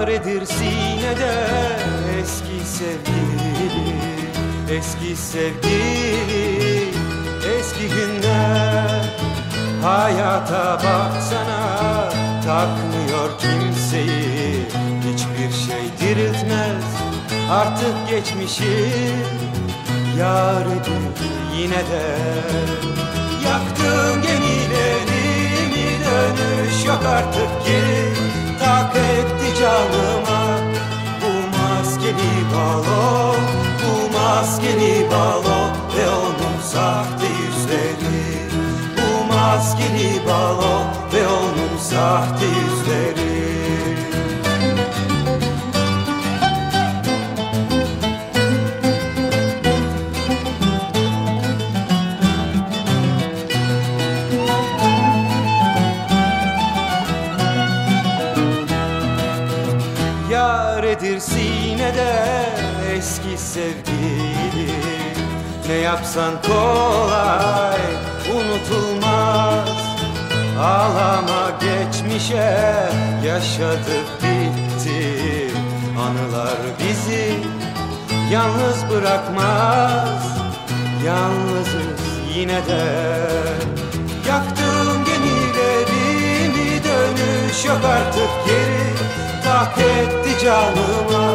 Yaredir sinede eski sevgili Eski sevgili eski günler. Hayata baksana takmıyor kimseyi. Hiçbir şey diriltmez artık geçmişi. Yaredir yine de Yaktım gemilerimi dönüş yok artık geri maskeli balo Bu maskeli balo ve onun sahte yüzleri Bu maskeli balo ve onun sahte yüzleri Yaredir sinede eski sevgili. Ne yapsan kolay unutulmaz. Ağlama geçmişe yaşadık bitti. Anılar bizi yalnız bırakmaz. Yalnızız yine de. Yaktım gemilerimi dönüş yok artık geri Tak etti canıma.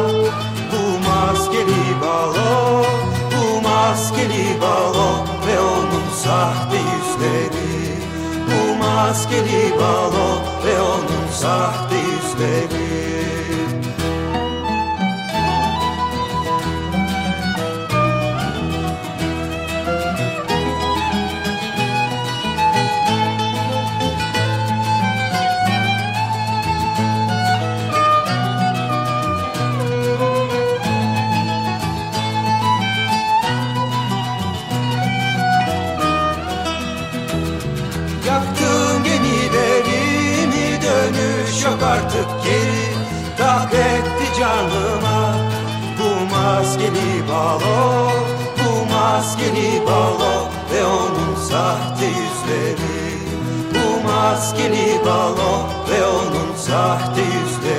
Bu maskeli balo Bu maskeli balo ve onun sahte yüzleri. Bu maskeli balo ve onun sahte yüzleri Yaktım gemilerimi dönüş yok artık geri Tak canıma bu maskeli balo Bu maskeli balo ve onun sahte yüzleri. Bu maskeli balo ve onun sahte yüzleri